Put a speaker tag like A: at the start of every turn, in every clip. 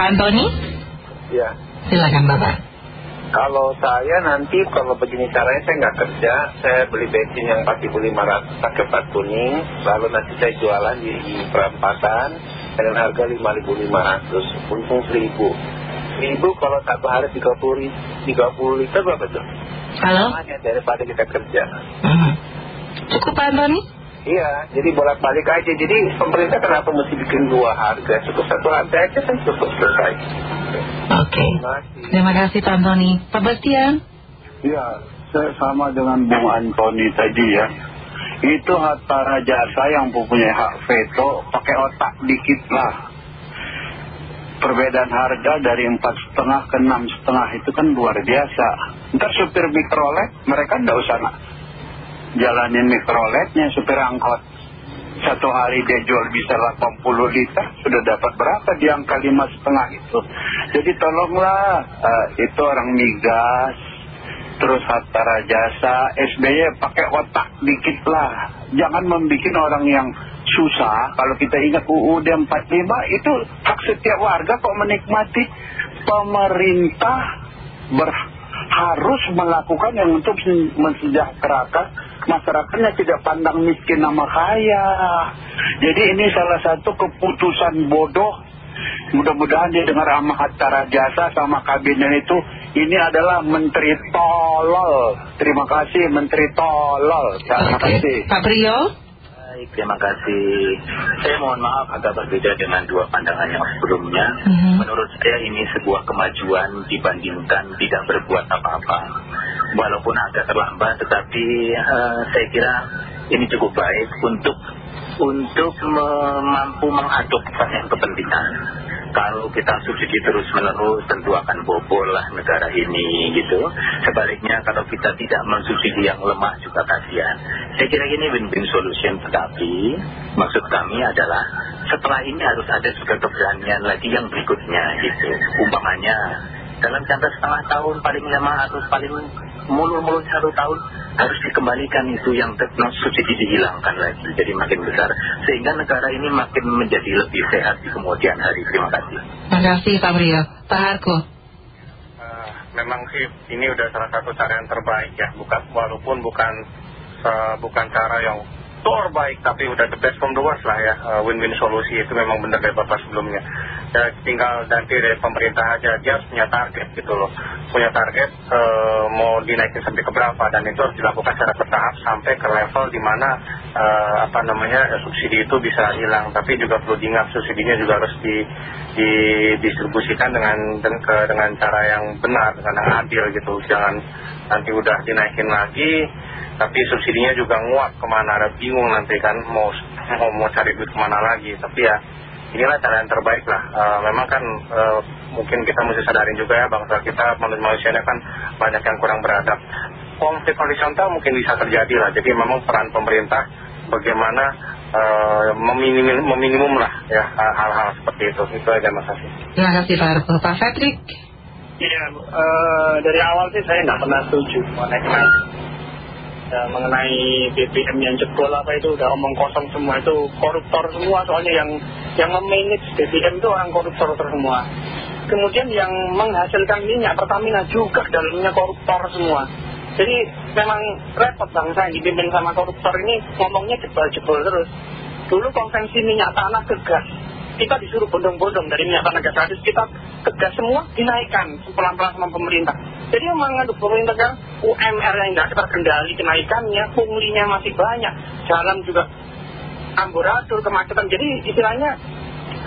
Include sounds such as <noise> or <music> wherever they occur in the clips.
A: Pak Antoni?
B: Ya.
A: Silakan Bapak.
B: Kalau saya nanti kalau begini caranya saya nggak kerja, saya beli bensin yang 4.500 pakai plat kuning, lalu nanti saya jualan di, di perempatan dengan harga 5.500, untung 1.000. 1.000 kalau satu hari 30, 30 liter berapa tuh?
A: Halo?
B: Namanya daripada kita kerja.
A: Hmm. Cukup Pak Antoni?
B: Iya, jadi bolak-balik aja. Jadi pemerintah kenapa mesti bikin dua harga? Cukup satu harga aja kan cukup selesai.
A: Oke. Terima kasih Pak Antoni. Pak Bastian?
C: Ya, saya sama dengan Bung Antoni tadi ya. Itu Hatta Rajasa yang mempunyai hak veto, pakai otak dikit lah. Perbedaan harga dari empat setengah ke enam setengah itu kan luar biasa. Ntar supir mikrolet, mereka nggak usah nak jalanin mikroletnya supir angkot. Satu hari dia jual bisa 80 liter, sudah dapat berapa di angka lima setengah itu. Jadi tolonglah, eh, itu orang migas, terus hatta rajasa, SBY pakai otak dikit lah. Jangan membuat orang yang susah. Kalau kita ingat UUD 45 itu hak setiap warga kok menikmati. Pemerintah ber, harus melakukan yang untuk mensejahterakan masyarakatnya tidak pandang miskin nama kaya. Jadi ini salah satu keputusan bodoh. Mudah-mudahan dia dengar sama Hatta Jasa sama kabinet itu. Ini adalah Menteri Tolol. Terima kasih Menteri Tolol. Terima kasih.
A: Pak Priyo?
D: Baik, terima kasih. Saya mohon maaf agak berbeda dengan dua pandangan yang sebelumnya.
A: Mhm.
D: Menurut saya ini sebuah kemajuan dibandingkan tidak berbuat apa-apa. Walaupun agak terlambat, tetapi eh, saya kira ini cukup baik untuk untuk mampu mengadopsi yang kepentingan. Kalau kita subsidi terus menerus tentu akan bobol lah negara ini gitu. Sebaliknya kalau kita tidak mensubsidi yang lemah juga kasihan. Saya kira ini win-win solution tetapi maksud kami adalah setelah ini harus ada juga keberanian lagi yang berikutnya gitu. Umpamanya dalam jangka setengah tahun paling lama harus paling mulur-mulur satu tahun harus dikembalikan itu yang non subsidi dihilangkan lagi jadi makin besar sehingga negara ini makin menjadi lebih sehat di kemudian hari terima kasih
A: Terima kasih Pak Priyo. Pak Harko?
B: Eh, memang sih ini udah salah satu cara yang terbaik ya bukan walaupun bukan eh, bukan cara yang terbaik tapi udah the best from the worst lah ya. Eh, win-win solusi itu memang benar dari bapak sebelumnya. Ya tinggal nanti dari pemerintah aja. Dia harus punya target gitu loh. Punya target eh, mau dinaikin sampai ke berapa. Dan itu harus dilakukan secara bertahap sampai ke level di mana eh, apa namanya subsidi itu bisa hilang. Tapi juga perlu diingat subsidinya juga harus di, didistribusikan dengan dengan, ke, dengan cara yang benar dengan yang adil gitu. Jangan nanti udah dinaikin lagi tapi subsidinya juga nguap ke mana. Ada bingung nanti kan mau mau, mau cari duit ke mana lagi tapi ya inilah cara yang terbaik lah Eh, memang kan eh, mungkin kita mesti sadarin juga ya bangsa kita manusia manusianya kan banyak yang kurang beradab konflik horizontal mungkin bisa terjadi lah jadi memang peran pemerintah bagaimana eh, meminimum, meminimum lah ya hal-hal seperti itu itu aja mas Hasim
A: Terima kasih Pak. Pak Patrick?
E: Iya, eh, dari awal sih saya nggak pernah setuju mengenai. Ya, mengenai BBM yang jebol apa itu udah omong kosong semua itu koruptor semua soalnya yang yang memanage BBM itu orang koruptor semua. Kemudian yang menghasilkan minyak Pertamina juga dalamnya koruptor semua. Jadi memang repot bangsa yang dipimpin sama koruptor ini ngomongnya jebol-jebol terus. Dulu konvensi minyak tanah ke gas kita disuruh bondong-bondong dari minyak tanah gas habis kita ke gas semua dinaikkan pelan-pelan sama pemerintah. Jadi memang ada pemerintah kan UMR yang tidak terkendali kenaikannya punglinya masih banyak jalan juga amburadul kemacetan. Jadi istilahnya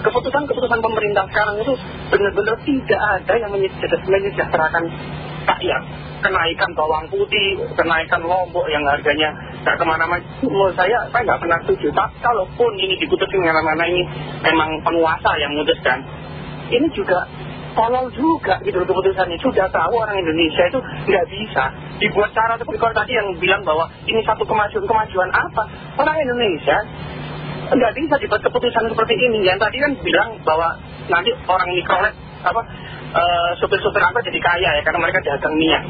E: keputusan-keputusan pemerintah sekarang itu benar-benar tidak ada yang menyejahterakan rakyat kenaikan bawang putih, kenaikan lombok yang harganya nggak ke mana-mana. Menurut saya, saya nggak pernah setuju. Tapi kalaupun ini diputuskan ke mana-mana ini memang penguasa yang memutuskan, ini juga tolol juga gitu loh keputusannya. Sudah tahu orang Indonesia itu nggak bisa dibuat cara seperti kalau tadi yang bilang bahwa ini satu kemajuan kemajuan apa? Orang Indonesia nggak bisa dibuat keputusan seperti ini. Yang tadi kan bilang bahwa nanti orang mikrolet apa eh, supir-supir apa jadi kaya ya karena mereka dagang minyak.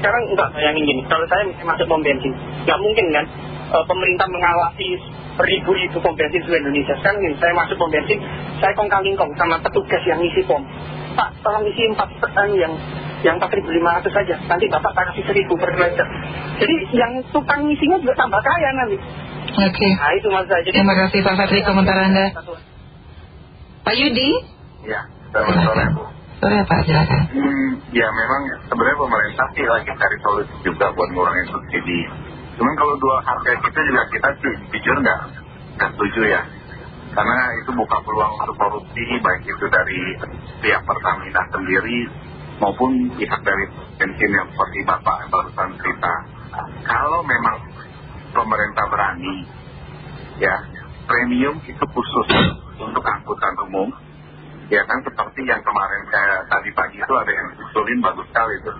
E: Sekarang enggak bayangin gini, kalau saya masuk pom bensin, nggak mungkin kan eh, pemerintah mengawasi ribu-ribu pom bensin seluruh Indonesia. Sekarang gini, saya masuk pom bensin, saya kongkang-kingkong sama petugas yang ngisi pom.
F: Bapak tolong isi 4 eh, yang yang 4.500 saja. Nanti Bapak kasih 1.000 per kilometer. Jadi yang tukang ngisinya juga tambah kaya nanti.
A: Oke.
F: Nah itu maksud saya. Jadi,
A: Terima kasih Pak Fatri komentar Anda. Pak Yudi?
G: Ya, selamat sore Bu.
A: Sore Pak, silakan.
G: Ya memang sebenarnya pemerintah sih lagi cari solusi juga buat ngurangin subsidi. Cuman kalau dua harga kita juga kita jujur nggak nggak setuju ya. Karena itu buka peluang untuk korupsi baik itu dari pihak Pertamina sendiri maupun pihak dari bensin yang seperti Bapak barusan cerita. Kalau memang pemerintah berani ya premium itu khusus untuk angkutan umum ya kan seperti yang kemarin saya tadi pagi itu ada yang usulin bagus sekali itu.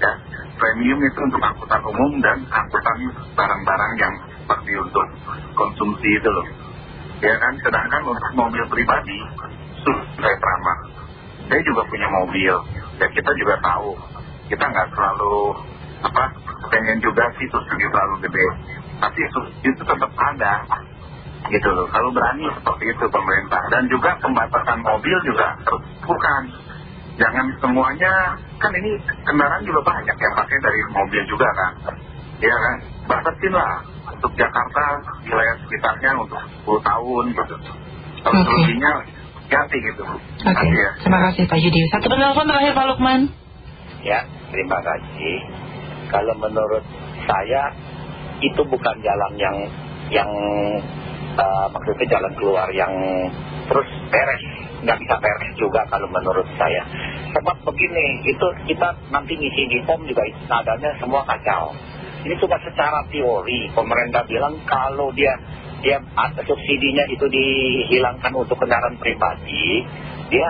G: Ya premium itu untuk angkutan umum dan angkutan barang-barang yang seperti untuk konsumsi itu loh. Ya kan sedangkan untuk mobil pribadi sudah ramah. Saya juga punya mobil ya kita juga tahu kita nggak selalu apa pengen juga sih subsidi terlalu gede. Tapi subsidi itu tetap ada gitu loh. Kalau berani seperti itu pemerintah. Dan juga pembatasan mobil juga terus bukan jangan semuanya kan ini kendaraan juga banyak yang pakai dari mobil juga kan. Ya kan? Batasin lah untuk Jakarta wilayah sekitarnya untuk 10 tahun gitu. Kalau
A: Oke.
G: selebihnya ganti gitu.
A: Oke,
G: ya
A: terima kasih Pak Yudi. Satu penelpon terakhir Pak Lukman.
H: Ya, terima kasih. Kalau menurut saya itu bukan jalan yang yang eh, maksudnya jalan keluar yang terus beres, nggak bisa beres juga kalau menurut saya. Sebab begini, itu kita nanti ngisi di pom juga nadanya semua kacau. Ini cuma secara teori pemerintah bilang kalau dia dia subsidinya itu dihilangkan untuk kendaraan pribadi, dia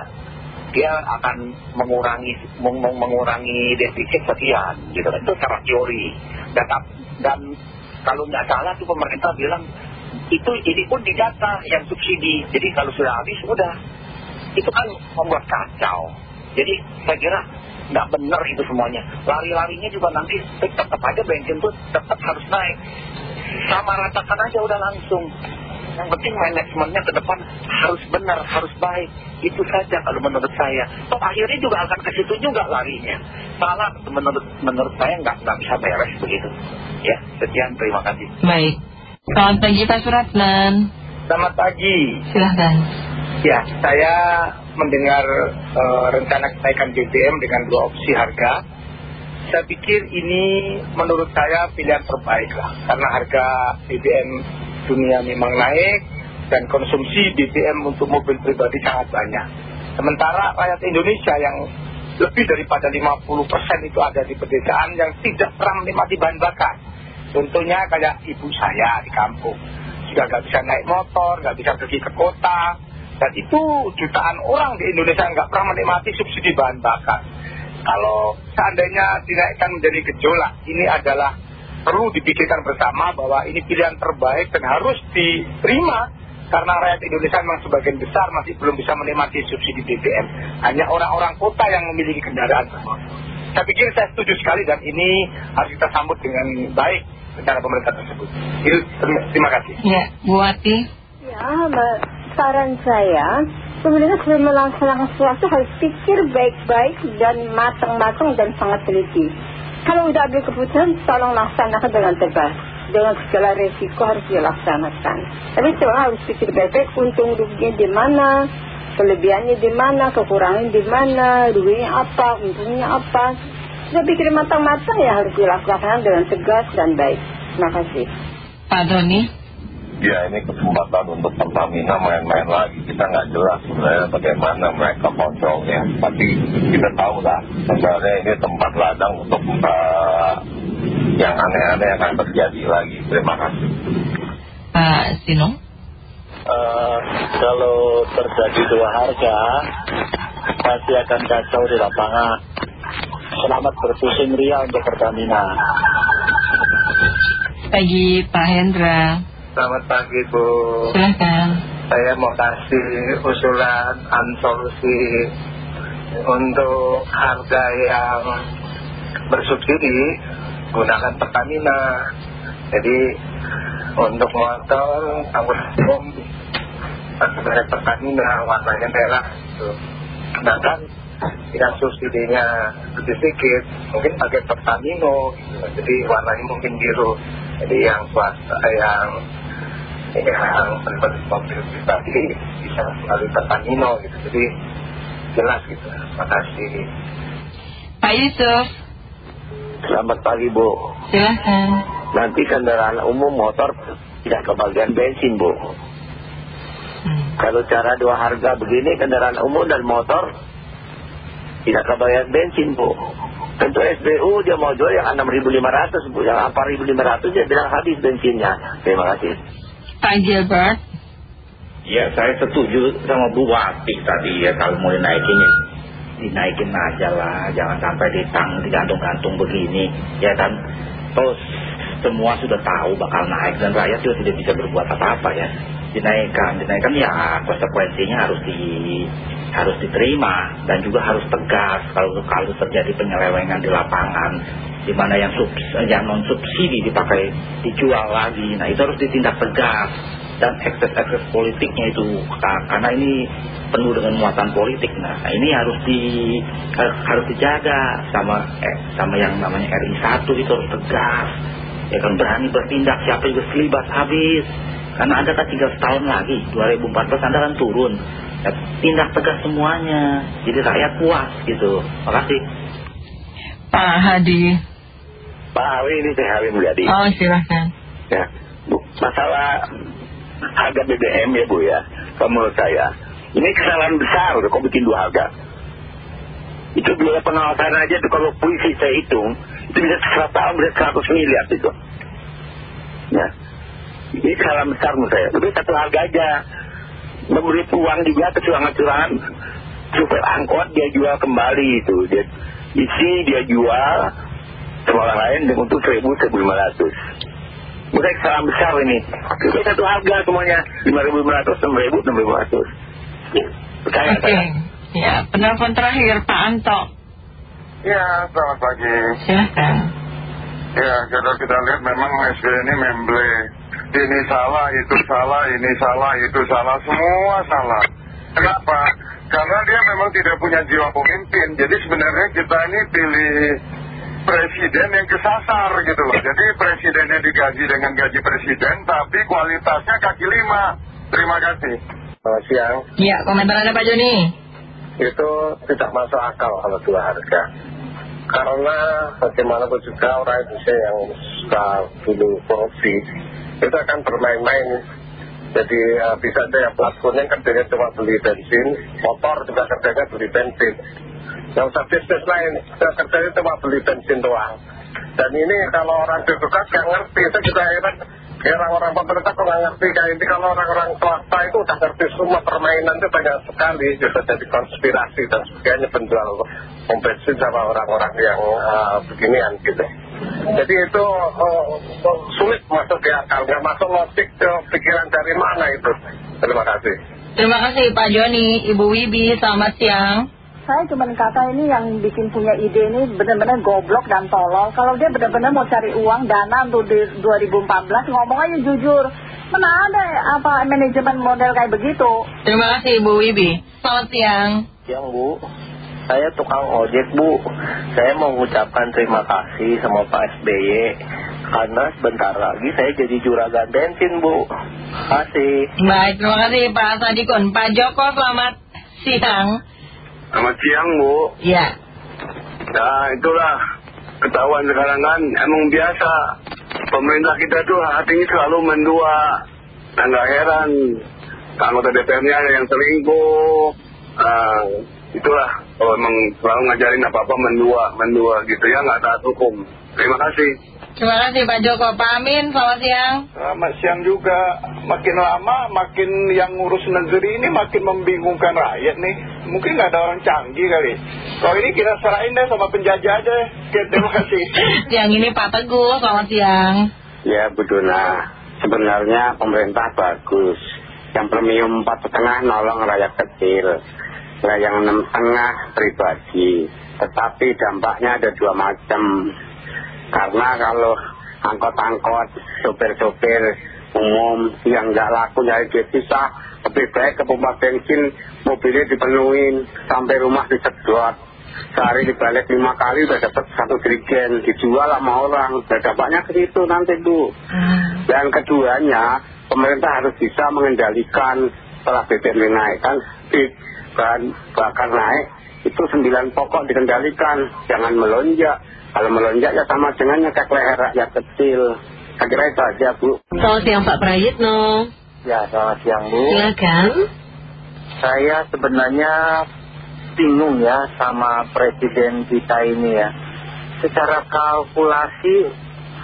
H: dia akan mengurangi meng- meng- mengurangi defisit sekian gitu itu secara teori dan, dan kalau nggak salah tuh pemerintah bilang itu ini pun didata yang subsidi jadi kalau sudah habis udah itu kan membuat kacau jadi saya kira nggak benar itu semuanya lari-larinya juga nanti tetap aja bensin tuh tetap harus naik sama ratakan aja udah langsung yang penting manajemennya ke depan harus benar, harus baik. Itu saja kalau menurut saya. Toh akhirnya juga akan ke situ juga larinya. Salah menurut menurut saya nggak nggak bisa beres begitu. Ya, sekian terima kasih.
A: Baik. Selamat pagi Pak Suratman.
F: Selamat pagi.
A: Silahkan.
F: Ya, saya mendengar eh, rencana kenaikan BBM dengan dua opsi harga. Saya pikir ini menurut saya pilihan terbaik lah. Karena harga BBM dunia memang naik dan konsumsi BBM untuk mobil pribadi sangat banyak. Sementara rakyat Indonesia yang lebih daripada 50% itu ada di pedesaan yang tidak pernah menikmati bahan bakar. Contohnya kayak ibu saya di kampung. Sudah nggak bisa naik motor, nggak bisa pergi ke kota. Dan itu jutaan orang di Indonesia nggak pernah menikmati subsidi bahan bakar. Kalau seandainya dinaikkan menjadi gejolak, ini adalah perlu dipikirkan bersama bahwa ini pilihan terbaik dan harus diterima karena rakyat Indonesia memang sebagian besar masih belum bisa menikmati subsidi BBM. Hanya orang-orang kota yang memiliki kendaraan. Saya pikir saya setuju sekali dan ini harus kita sambut dengan baik rencana pemerintah tersebut. Itu, terima- kasih.
A: Ya, Bu Wati.
I: Ya, saran saya, pemerintah sebelum melaksanakan sesuatu harus pikir baik-baik dan matang-matang dan sangat teliti. Kalau udah ambil keputusan, tolong laksanakan dengan tegas. Dengan segala resiko harus dilaksanakan. Tapi coba harus pikir baik-baik untung ruginya di mana, kelebihannya di mana, kekurangannya di mana, ruginya apa, untungnya apa. Sudah pikir matang-matang ya harus dilaksanakan dengan tegas dan baik. Terima kasih.
A: Pak Doni.
J: Ya ini kesempatan untuk Pertamina main-main lagi Kita nggak jelas sebenarnya bagaimana mereka kontrolnya Tapi kita tahu lah Sebenarnya ini tempat ladang untuk uh, yang aneh-aneh akan terjadi lagi Terima kasih
A: Pak Sino.
H: Eh, kalau terjadi dua harga pasti akan kacau di lapangan. Selamat berpusing ria untuk Pertamina.
A: Pagi Pak Hendra.
F: Selamat pagi Bu.
A: Silahkan.
F: Saya mau kasih usulan an solusi untuk harga yang bersubsidi gunakan Pertamina. Jadi untuk motor pakai merek Pertamina warnanya merah. Gitu. Sedangkan dengan subsidinya lebih sedikit mungkin pakai Pertamino gitu. jadi warnanya mungkin biru. Jadi yang swasta yang yang mobil pribadi bisa melalui Pertamino gitu. Jadi jelas gitu. Makasih
A: Pak Yusuf.
H: Selamat pagi Bu.
A: Silahkan
H: Nanti kendaraan umum motor tidak kebagian bensin Bu.
A: Hmm.
H: Kalau cara dua harga begini kendaraan umum dan motor tidak kebagian bensin Bu. Tentu SBU dia mau jual yang 6.500 Bu. Yang 4.500 dia bilang habis bensinnya. Terima kasih.
A: Pak Gilbert?
K: Ya saya setuju sama Bu Wati tadi ya Kalau mau dinaikin ya dinaikin aja lah. Jangan sampai ditang digantung-gantung begini. Ya kan Terus semua sudah tahu bakal naik Dan rakyat juga tidak bisa berbuat apa-apa ya Dinaikkan, dinaikkan ya konsekuensinya harus di harus diterima dan juga harus tegas kalau kalau terjadi penyelewengan di lapangan di mana yang subs, yang non subsidi dipakai dijual lagi. Nah itu harus ditindak tegas dan ekses-ekses politiknya itu karena ini penuh dengan muatan politik. Nah ini harus di harus dijaga sama eh, sama yang namanya RI 1 itu harus tegas. Ya kan berani bertindak siapa juga selibas habis karena anda kan tinggal setahun lagi 2014 anda kan turun. Ya, tindak tegas semuanya. Jadi rakyat puas gitu. Makasih.
A: Pak Hadi.
H: Pak Hawi ini saya Hawi Mulyadi.
A: Oh silahkan
H: ya Bu, masalah harga BBM ya Bu ya kalau menurut saya. Ini kesalahan besar udah kok bikin dua harga. Itu biaya pengawasan aja tuh kalau puisi saya hitung itu bisa 100 tahun bisa 100 miliar itu. Ya ini kesalahan besar menurut saya. Udah satu harga aja. Memberi peluang juga kecurangan-curangan supir angkot dia jual kembali itu. Dia isi dia jual. Sama orang lain dengan untuk 1000 1500 Udah kesalahan besar ini. Itu satu harga semuanya. 5.500, 6.000, 6.500 Percaya
A: Oke.
H: saya.
A: Ya penelpon terakhir Pak Anto.
L: Ya, selamat pagi.
A: silahkan
L: Ya, kalau kita lihat memang SBY ini memble. Ini salah, itu salah, ini salah, itu salah, semua salah. Kenapa? Karena dia memang tidak punya jiwa pemimpin. Jadi sebenarnya kita ini pilih presiden yang kesasar gitu loh. Jadi presidennya digaji dengan gaji presiden, tapi kualitasnya kaki lima. Terima kasih.
F: Selamat siang
A: Ya komentar Anda Pak Joni
F: itu tidak masuk akal kalau dua harga karena bagaimanapun juga orang Indonesia yang suka dulu korupsi itu akan bermain-main. Jadi eh, bisa aja yang platformnya kerjanya cuma beli bensin motor juga kerjanya beli bensin. Yang usah bisnis lain kerjanya cuma beli bensin doang. Dan ini kalau orang birokrat nggak ngerti saya juga heran. Orang-orang pemerintah kok nggak ngerti? Kayak ini kalau orang-orang swasta itu udah ngerti semua permainan itu banyak sekali. Bisa jadi konspirasi dan sebagainya penjual bensin sama orang-orang yang eh, beginian gitu jadi itu eh, eh, sulit masuk di akal nggak masuk logik ke pikiran dari mana itu? Terima kasih.
A: Terima kasih Pak Joni Ibu Wibi selamat siang.
M: Saya cuma kata ini yang bikin punya ide ini benar-benar goblok dan tolol. Kalau dia benar-benar mau cari uang dana untuk di 2014 ngomong aja jujur. Mana ada apa manajemen model kayak begitu?
A: Terima kasih Ibu Wibi. Selamat siang.
H: Yang Bu Saya tukang ojek Bu. Saya mau mengucapkan terima kasih sama Pak SBY Karena sebentar lagi saya jadi juragan bensin Bu. Kasih.
A: Baik terima kasih Pak Sadikun Pak Joko selamat siang.
N: Selamat siang Bu.
A: Ya
N: Nah itulah ketahuan sekarang kan. Emang biasa pemerintah kita tuh hatinya selalu mendua. Nah nggak heran anggota DPR-nya ada yang selingkuh. Nah, itulah kalau emang selalu ngajarin apa-apa mendua mendua gitu ya nggak taat hukum terima kasih
A: Terima kasih Pak Joko Pak Amin selamat siang
L: Selamat siang juga. Makin lama, makin yang ngurus negeri ini makin membingungkan rakyat nih. Mungkin nggak ada orang canggih kali. Kalau ini kita serahin deh sama penjajah. Oke, terima kasih. <laughs>
A: Siang ini Pak Teguh selamat siang
H: Ya Bu Dona Sebenarnya pemerintah bagus Yang premium 4,5 nolong rakyat kecil Nah yang 6,5 pribadi. Tetapi dampaknya ada dua macam. Karena kalau angkot-angkot Sopir-sopir umum Yang nggak laku nyari duit susah
O: lebih baik ke pompa bensin mobilnya dipenuhin sampai rumah disedot. Sehari dibalik lima kali udah dapat satu jerigen dijual sama orang. Udah dampaknya ke situ nanti Bu.
P: Hmm.
O: dan keduanya pemerintah harus bisa mengendalikan setelah BBM naik. Kan bahan bakar naik itu sembilan pokok dikendalikan jangan melonjak kalau melonjak ya sama dengan nyekek leher rakyat kecil saya kira itu aja Bu
P: Selamat siang Pak Prayitno.
Q: Ya, selamat siang Bu.
P: Silakan.
Q: Saya sebenarnya bingung ya sama presiden kita ini ya. Secara kalkulasi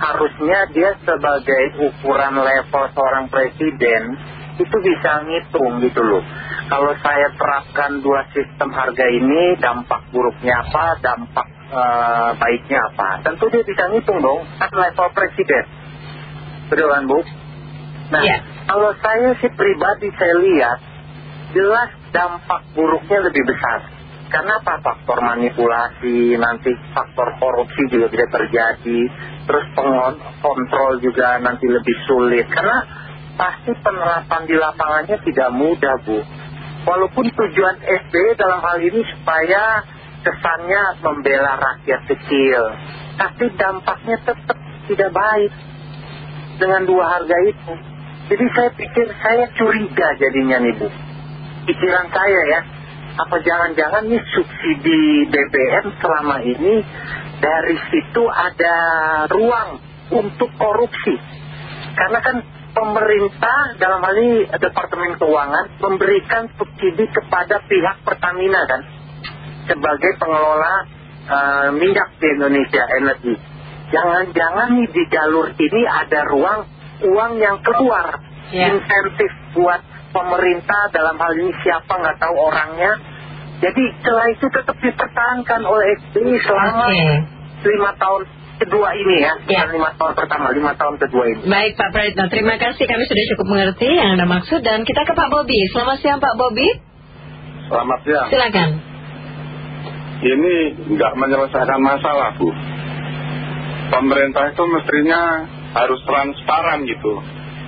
Q: harusnya dia sebagai ukuran level seorang presiden itu bisa ngitung gitu loh. Kalau saya terapkan dua sistem harga ini, dampak buruknya apa, dampak eh, baiknya apa. Tentu dia bisa ngitung dong, kan level presiden. Betul kan Bu? Nah,
P: Iya.
Q: kalau saya sih pribadi saya lihat, jelas dampak buruknya lebih besar. Karena apa? Faktor manipulasi, nanti faktor korupsi juga bisa terjadi. Terus pengon- kontrol juga nanti lebih sulit. Karena pasti penerapan di lapangannya tidak mudah, Bu. Walaupun tujuan SBY dalam hal ini supaya kesannya membela rakyat kecil. Tapi dampaknya tetap tidak baik dengan dua harga itu. Jadi saya pikir saya curiga jadinya nih Bu. Pikiran saya ya, apa jangan-jangan nih subsidi BBM selama ini dari situ ada ruang untuk korupsi. Karena kan pemerintah dalam hal ini Departemen Keuangan memberikan subsidi kepada pihak Pertamina kan sebagai pengelola eh, minyak di Indonesia energi. Jangan-jangan nih di jalur ini ada ruang uang yang keluar
P: Ya.
Q: insentif buat pemerintah dalam hal ini siapa nggak tahu orangnya. Jadi celah itu tetap dipertahankan oleh SBY selama lima tahun kedua ini ya,
P: Ya.
Q: lima tahun pertama, lima tahun kedua ini.
P: Baik Pak Prayitno, terima kasih. Kami sudah cukup mengerti yang Anda maksud. Dan kita ke Pak Bobi. Selamat siang Pak Bobi.
L: Selamat siang.
P: Silakan.
L: Ini nggak menyelesaikan masalah, Bu. Pemerintah itu mestinya harus transparan gitu.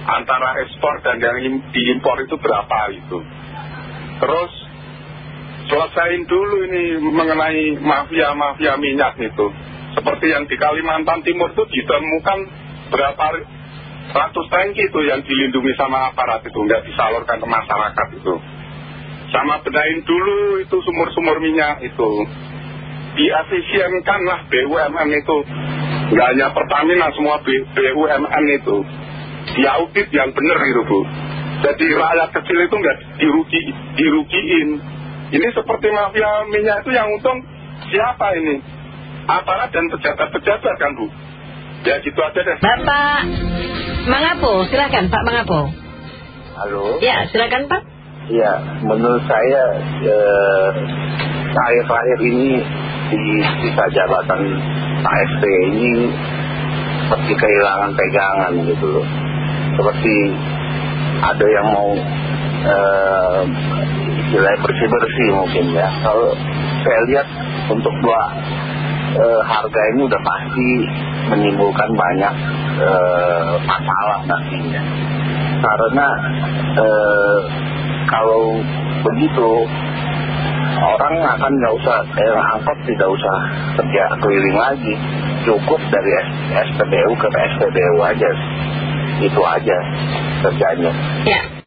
L: Antara ekspor dan yang im- diimpor itu berapa gitu. Terus selesaiin dulu ini mengenai mafia-mafia minyak itu. Seperti yang di Kalimantan Timur itu ditemukan berapa ratus tangki itu yang dilindungi sama aparat itu. Nggak disalurkan ke masyarakat itu. Sama bedain dulu itu sumur-sumur minyak itu. Diefisienkanlah BUMN itu. Nggak hanya Pertamina, semua BUMN itu. Diaudit yang benar gitu Bu. Jadi rakyat kecil itu nggak dirugi, dirugiin. Ini seperti mafia minyak itu yang untung siapa ini? Aparat dan pejabat-pejabat kan Bu. Ya gitu aja deh.
P: Bapak Mangapo, silakan Pak Mangapo.
Q: Halo.
P: Ya, silakan Pak.
Q: Ya, menurut saya eh, terakhir-terakhir ini di sisa jabatan Pak SB ini seperti kehilangan pegangan gitu loh. Seperti ada yang mau eh, istilahnya bersih-bersih mungkin ya. Kalau saya lihat untuk dua eh, harga ini udah pasti menimbulkan banyak eh, masalah nantinya. Karena eh, kalau begitu orang akan nggak usah eh, angkot tidak usah kerja keliling lagi cukup dari SPBU ke SPBU aja itu aja kerjanya
P: Ya.